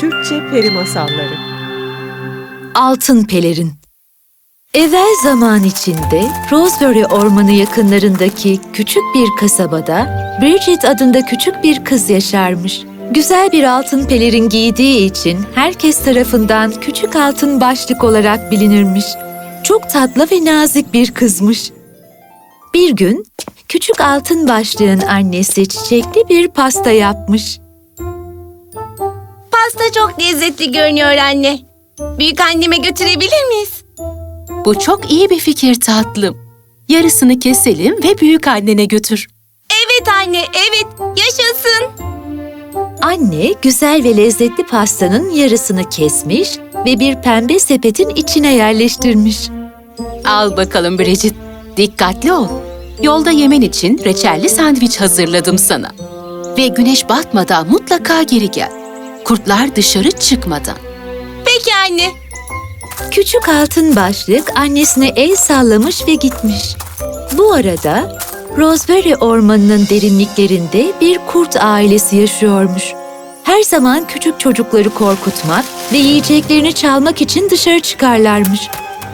Türkçe Peri Masalları Altın Pelerin Evvel zaman içinde Roseberry Ormanı yakınlarındaki küçük bir kasabada Bridget adında küçük bir kız yaşarmış. Güzel bir altın pelerin giydiği için herkes tarafından küçük altın başlık olarak bilinirmiş. Çok tatlı ve nazik bir kızmış. Bir gün küçük altın başlığın annesi çiçekli bir pasta yapmış. Pasta çok lezzetli görünüyor anne. Büyük anneme götürebilir miyiz? Bu çok iyi bir fikir tatlım. Yarısını keselim ve büyük annene götür. Evet anne, evet. Yaşasın. Anne güzel ve lezzetli pastanın yarısını kesmiş ve bir pembe sepetin içine yerleştirmiş. Al bakalım Bridget. Dikkatli ol. Yolda yemen için reçelli sandviç hazırladım sana. Ve güneş batmadan mutlaka geri gel. Kurtlar dışarı çıkmadan. Peki anne. Küçük altın başlık annesine el sallamış ve gitmiş. Bu arada Roseberry ormanının derinliklerinde bir kurt ailesi yaşıyormuş. Her zaman küçük çocukları korkutmak ve yiyeceklerini çalmak için dışarı çıkarlarmış.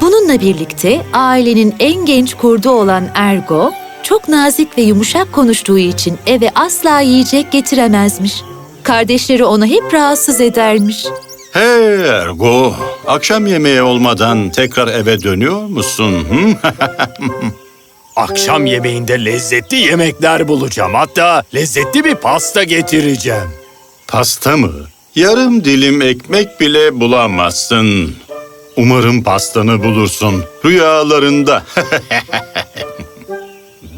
Bununla birlikte ailenin en genç kurdu olan Ergo, çok nazik ve yumuşak konuştuğu için eve asla yiyecek getiremezmiş. Kardeşleri onu hep rahatsız edermiş. Hey Ergo, akşam yemeği olmadan tekrar eve dönüyor musun? Hı? Akşam yemeğinde lezzetli yemekler bulacağım. Hatta lezzetli bir pasta getireceğim. Pasta mı? Yarım dilim ekmek bile bulamazsın. Umarım pastanı bulursun rüyalarında.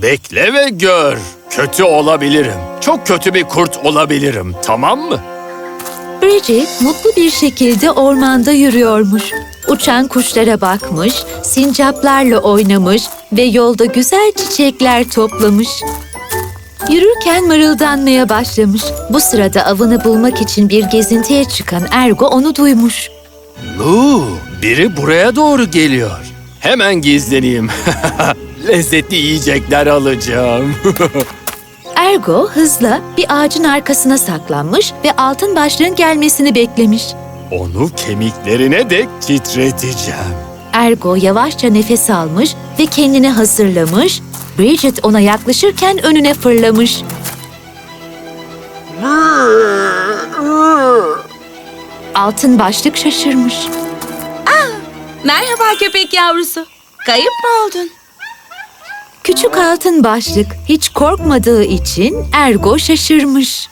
Bekle ve gör. Kötü olabilirim. Çok kötü bir kurt olabilirim. Tamam mı? Bridget mutlu bir şekilde ormanda yürüyormuş. Uçan kuşlara bakmış, sincaplarla oynamış ve yolda güzel çiçekler toplamış. Yürürken mırıldanmaya başlamış. Bu sırada avını bulmak için bir gezintiye çıkan Ergo onu duymuş. Lu, biri buraya doğru geliyor. Hemen gizleneyim. Lezzetli yiyecekler alacağım. Ergo hızla bir ağacın arkasına saklanmış ve altın başlığın gelmesini beklemiş. Onu kemiklerine dek titreteceğim. Ergo yavaşça nefes almış ve kendini hazırlamış. Bridget ona yaklaşırken önüne fırlamış. Altın başlık şaşırmış. Merhaba köpek yavrusu. Kayıp mı oldun? Küçük altın başlık hiç korkmadığı için Ergo şaşırmış.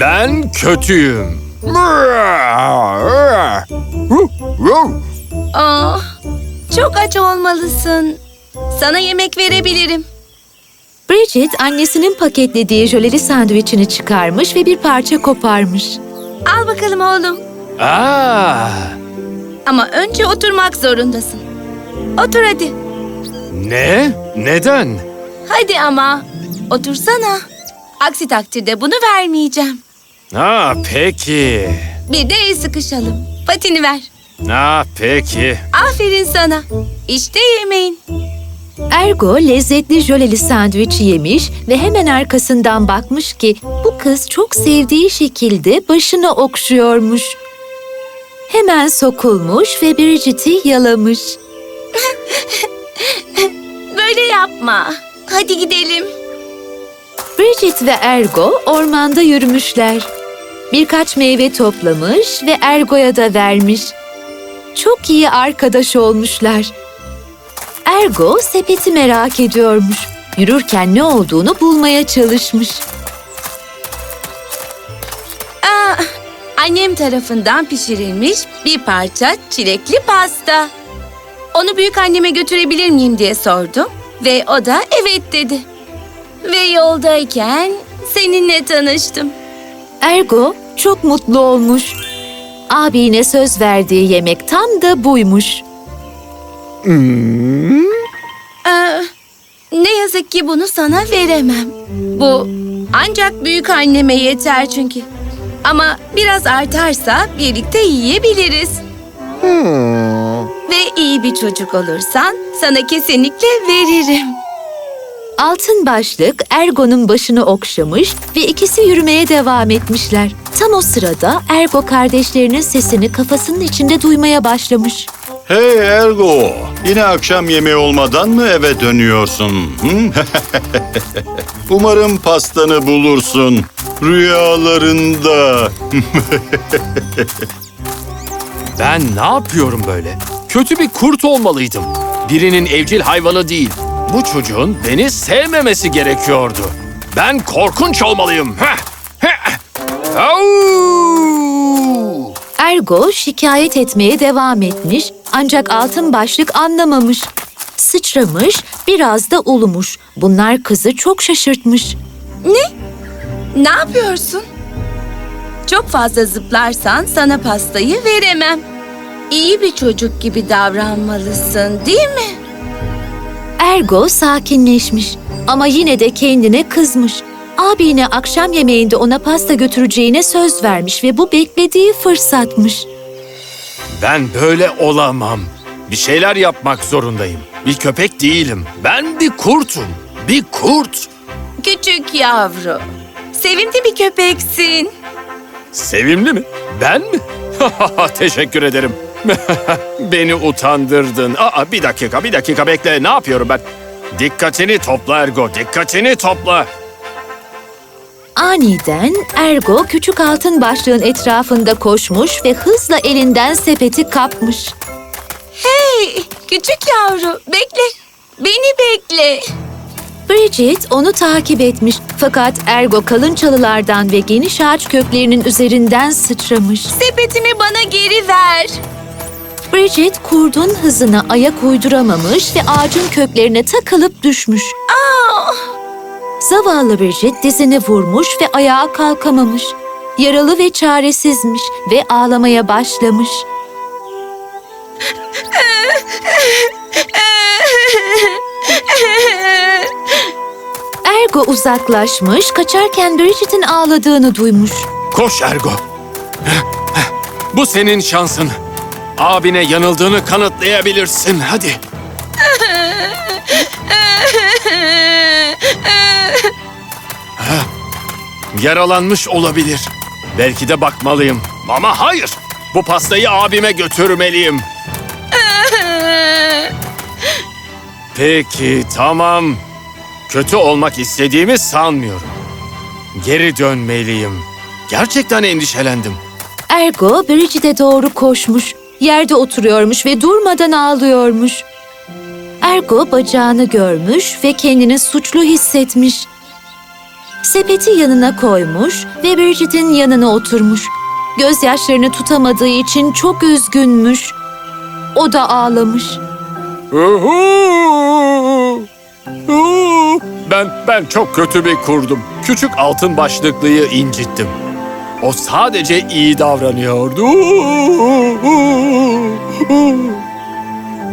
Ben kötüyüm. Ah, çok aç olmalısın. Sana yemek verebilirim. Bridget annesinin paketlediği jöleli sandviçini çıkarmış ve bir parça koparmış. Al bakalım oğlum. Aa, Ama önce oturmak zorundasın. Otur hadi. Ne? Neden? Hadi ama. Otursana. Aksi takdirde bunu vermeyeceğim. Ha peki. Bir de el sıkışalım. Patini ver. Ha peki. Aferin sana. İşte yemeğin. Ergo lezzetli jöleli sandviç yemiş ve hemen arkasından bakmış ki bu kız çok sevdiği şekilde başını okşuyormuş. Hemen sokulmuş ve Bridget'i yalamış. Böyle yapma. Hadi gidelim. Bridget ve Ergo ormanda yürümüşler. Birkaç meyve toplamış ve Ergo'ya da vermiş. Çok iyi arkadaş olmuşlar. Ergo sepeti merak ediyormuş. Yürürken ne olduğunu bulmaya çalışmış. Aa, annem tarafından pişirilmiş bir parça çilekli pasta. Onu büyük anneme götürebilir miyim diye sordum ve o da evet dedi. Ve yoldayken seninle tanıştım. Ergo çok mutlu olmuş. Abine söz verdiği yemek tam da buymuş. Aa, ne yazık ki bunu sana veremem. Bu ancak büyük anneme yeter çünkü. Ama biraz artarsa birlikte yiyebiliriz. Ve iyi bir çocuk olursan sana kesinlikle veririm. Altın başlık Ergo'nun başını okşamış ve ikisi yürümeye devam etmişler. Tam o sırada Ergo kardeşlerinin sesini kafasının içinde duymaya başlamış. Hey Ergo, yine akşam yemeği olmadan mı eve dönüyorsun? Umarım pastanı bulursun rüyalarında. Ben ne yapıyorum böyle? Kötü bir kurt olmalıydım. Birinin evcil hayvanı değil. Bu çocuğun beni sevmemesi gerekiyordu. Ben korkunç olmalıyım. Heh, heh. Au! Ergo şikayet etmeye devam etmiş ancak altın başlık anlamamış. Sıçramış, biraz da ulumuş. Bunlar kızı çok şaşırtmış. Ne yapıyorsun? Çok fazla zıplarsan sana pastayı veremem. İyi bir çocuk gibi davranmalısın, değil mi? Ergo sakinleşmiş ama yine de kendine kızmış. Abine akşam yemeğinde ona pasta götüreceğine söz vermiş ve bu beklediği fırsatmış. Ben böyle olamam. Bir şeyler yapmak zorundayım. Bir köpek değilim. Ben bir kurtum. Bir kurt. Küçük yavru. Sevimli bir köpeksin. Sevimli mi? Ben mi? Teşekkür ederim. Beni utandırdın. Aa, bir dakika, bir dakika bekle. Ne yapıyorum ben? Dikkatini topla Ergo, dikkatini topla. Aniden Ergo küçük altın başlığın etrafında koşmuş ve hızla elinden sepeti kapmış. Hey, küçük yavru, bekle. Beni bekle. Bridget onu takip etmiş fakat Ergo kalın çalılardan ve geniş ağaç köklerinin üzerinden sıçramış. Sepetimi bana geri ver. Bridget kurdun hızına ayak uyduramamış ve ağacın köklerine takılıp düşmüş. Zavallı Bridget dizini vurmuş ve ayağa kalkamamış. Yaralı ve çaresizmiş ve ağlamaya başlamış. Ergo uzaklaşmış, kaçarken Bridget'in ağladığını duymuş. Koş Ergo. Bu senin şansın. Abine yanıldığını kanıtlayabilirsin. Hadi. Ha, Yaralanmış olabilir. Belki de bakmalıyım. Ama hayır. Bu pastayı abime götürmeliyim. Peki, tamam. Kötü olmak istediğimi sanmıyorum. Geri dönmeliyim. Gerçekten endişelendim. Ergo Bridget'e doğru koşmuş. Yerde oturuyormuş ve durmadan ağlıyormuş. Ergo bacağını görmüş ve kendini suçlu hissetmiş. Sepeti yanına koymuş ve Bridget'in yanına oturmuş. Gözyaşlarını tutamadığı için çok üzgünmüş. O da ağlamış. Ben ben çok kötü bir kurdum. Küçük altın başlıklıyı incittim. O sadece iyi davranıyordu.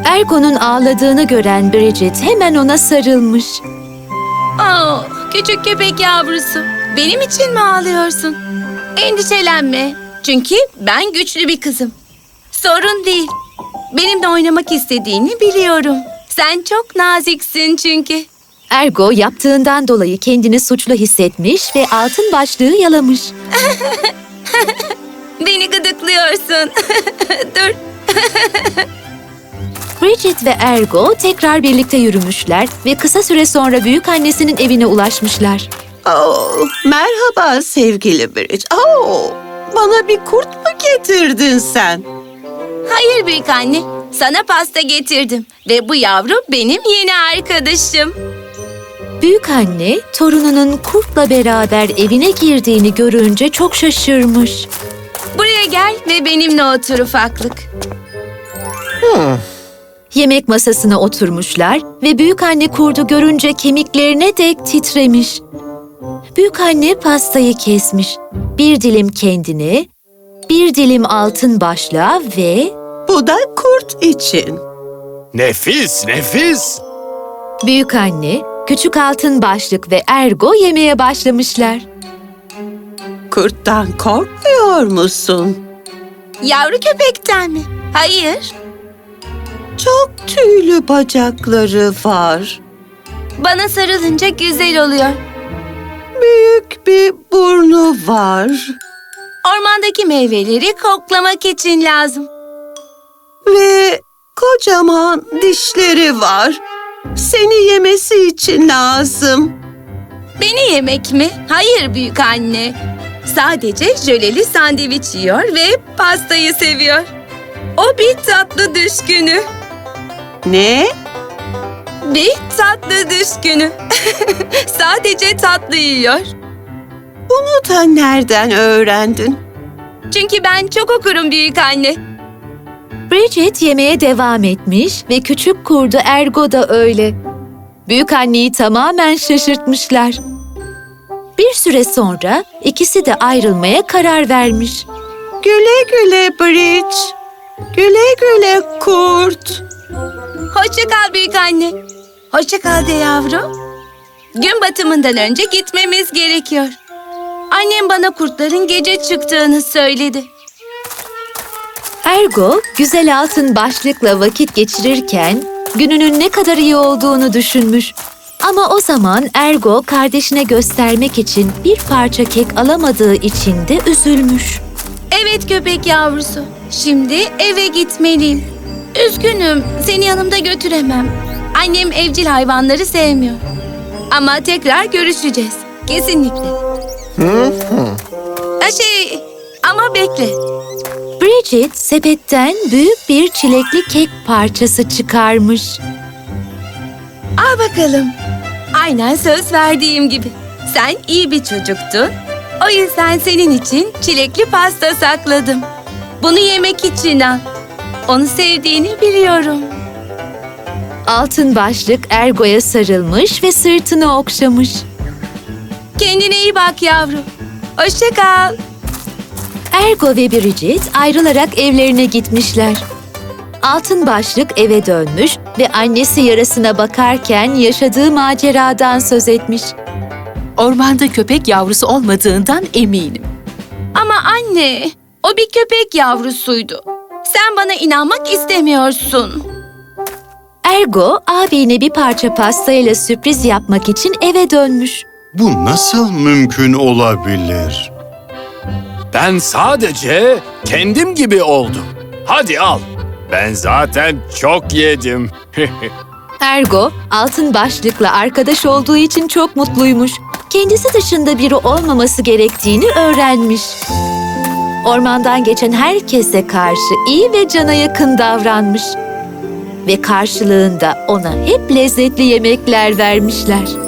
Ergo'nun ağladığını gören Bridget hemen ona sarılmış. Oh, küçük köpek yavrusu. Benim için mi ağlıyorsun? Endişelenme. Çünkü ben güçlü bir kızım. Sorun değil. Benimle oynamak istediğini biliyorum. Sen çok naziksin çünkü. Ergo yaptığından dolayı kendini suçlu hissetmiş ve altın başlığı yalamış. Beni gıdıklıyorsun. Dur. Bridget ve Ergo tekrar birlikte yürümüşler ve kısa süre sonra büyük annesinin evine ulaşmışlar. Oh, merhaba sevgili Bridget. Oh, bana bir kurt mu getirdin sen? Hayır büyük anne. Sana pasta getirdim. Ve bu yavru benim yeni arkadaşım. Büyük anne torununun kurtla beraber evine girdiğini görünce çok şaşırmış. Buraya gel ve benimle otur ufaklık. Yemek masasına oturmuşlar ve büyük anne kurdu görünce kemiklerine dek titremiş. Büyük anne pastayı kesmiş. Bir dilim kendine, bir dilim altın başlığa ve Bu da kurt için. Nefis, nefis. büyük anne, küçük altın başlık ve Ergo yemeye başlamışlar. Kurttan korkmuyor musun? Yavru köpekten mi? Hayır. Çok tüylü bacakları var. Bana sarılınca güzel oluyor. Büyük bir burnu var. Ormandaki meyveleri koklamak için lazım. Ve kocaman dişleri var. Seni yemesi için lazım. Beni yemek mi? Hayır büyük anne. Sadece jöleli sandviç yiyor ve pastayı seviyor. O bir tatlı düşkünü. Ne? Bir tatlı düşkünü. Sadece tatlı yiyor. Bunu da nereden öğrendin? Çünkü ben çok okurum büyük anne. Bridget yemeye devam etmiş ve küçük kurdu Ergo da öyle. Büyük anneyi tamamen şaşırtmışlar. Bir süre sonra ikisi de ayrılmaya karar vermiş. Güle güle Bridge. Güle güle kurt. Hoşça kal büyük anne. Hoşça kal de yavrum. Gün batımından önce gitmemiz gerekiyor. Annem bana kurtların gece çıktığını söyledi. Ergo, güzel altın başlıkla vakit geçirirken gününün ne kadar iyi olduğunu düşünmüş. Ama o zaman Ergo kardeşine göstermek için bir parça kek alamadığı için de üzülmüş. Evet köpek yavrusu. Şimdi eve gitmeliyim. Üzgünüm, seni yanımda götüremem. Annem evcil hayvanları sevmiyor. Ama tekrar görüşeceğiz. Kesinlikle. Ha şey, ama bekle. Bridget sepetten büyük bir çilekli kek parçası çıkarmış. Al bakalım. Aynen söz verdiğim gibi. Sen iyi bir çocuktun. O yüzden senin için çilekli pasta sakladım. Bunu yemek için al. Onu sevdiğini biliyorum. Altın başlık Ergo'ya sarılmış ve sırtını okşamış. Kendine iyi bak yavrum. Hoşça kal. Ergo ve Bridget ayrılarak evlerine gitmişler. Altın başlık eve dönmüş ve annesi yarasına bakarken yaşadığı maceradan söz etmiş. Ormanda köpek yavrusu olmadığından eminim. Ama anne, o bir köpek yavrusuydu. Sen bana inanmak istemiyorsun. Ergo abine bir parça pastayla sürpriz yapmak için eve dönmüş. Bu nasıl mümkün olabilir? Ben sadece kendim gibi oldum. Hadi al. Ben zaten çok yedim. Ergo altın başlıkla arkadaş olduğu için çok mutluymuş. Kendisi dışında biri olmaması gerektiğini öğrenmiş. Ormandan geçen herkese karşı iyi ve cana yakın davranmış. Ve karşılığında ona hep lezzetli yemekler vermişler.